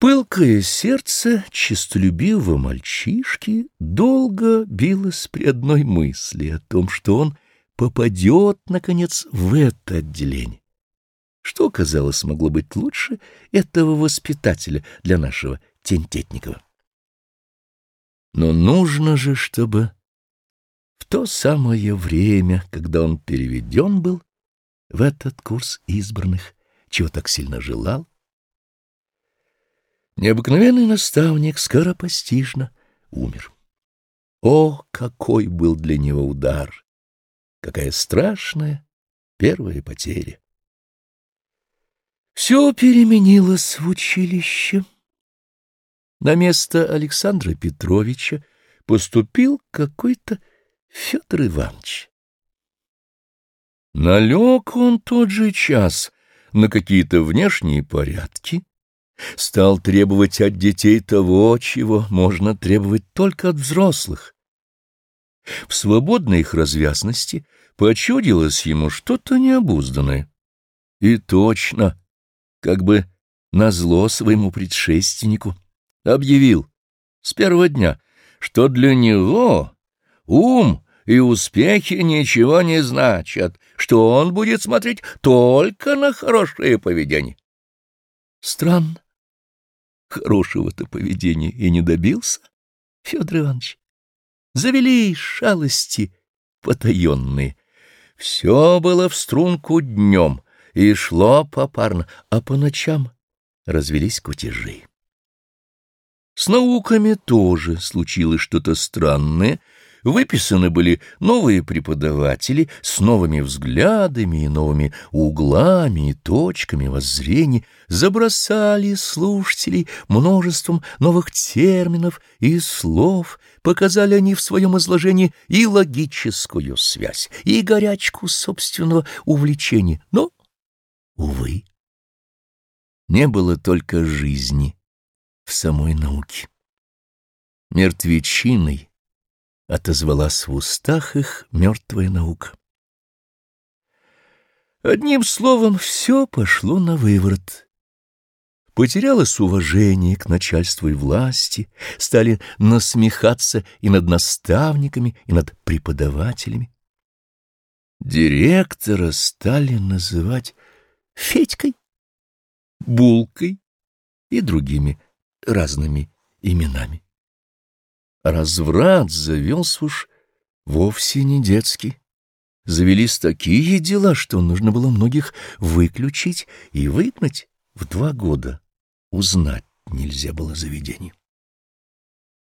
Пылкое сердце честолюбивого мальчишки долго билось при одной мысли о том, что он попадет, наконец, в это отделение. Что, казалось, могло быть лучше этого воспитателя для нашего Тентетникова? Но нужно же, чтобы в то самое время, когда он переведен был в этот курс избранных, чего так сильно желал, Необыкновенный наставник скоропостижно умер. О, какой был для него удар! Какая страшная первая потеря! Все переменилось в училище. На место Александра Петровича поступил какой-то Федор Иванович. Налег он тот же час на какие-то внешние порядки, стал требовать от детей того, чего можно требовать только от взрослых. В свободной их развязности почудилось ему что-то необузданное. И точно, как бы назло своему предшественнику, объявил с первого дня, что для него ум и успехи ничего не значат, что он будет смотреть только на хорошее поведение. Странно хорошего-то поведения и не добился, Федор Иванович. Завели шалости потаенные. Все было в струнку днем и шло попарно, а по ночам развелись кутежи. С науками тоже случилось что-то странное — Выписаны были новые преподаватели с новыми взглядами и новыми углами и точками воззрений, забросали слушателей множеством новых терминов и слов, показали они в своем изложении и логическую связь, и горячку собственного увлечения. Но, увы, не было только жизни в самой науке. Мертвечиной отозвалась в устах их мертвая наука. Одним словом, все пошло на выворот. Потерялось уважение к начальству и власти, стали насмехаться и над наставниками, и над преподавателями. Директора стали называть Федькой, Булкой и другими разными именами. Разврат завелся уж вовсе не детский. Завелись такие дела, что нужно было многих выключить и выгнать в два года. Узнать нельзя было заведений.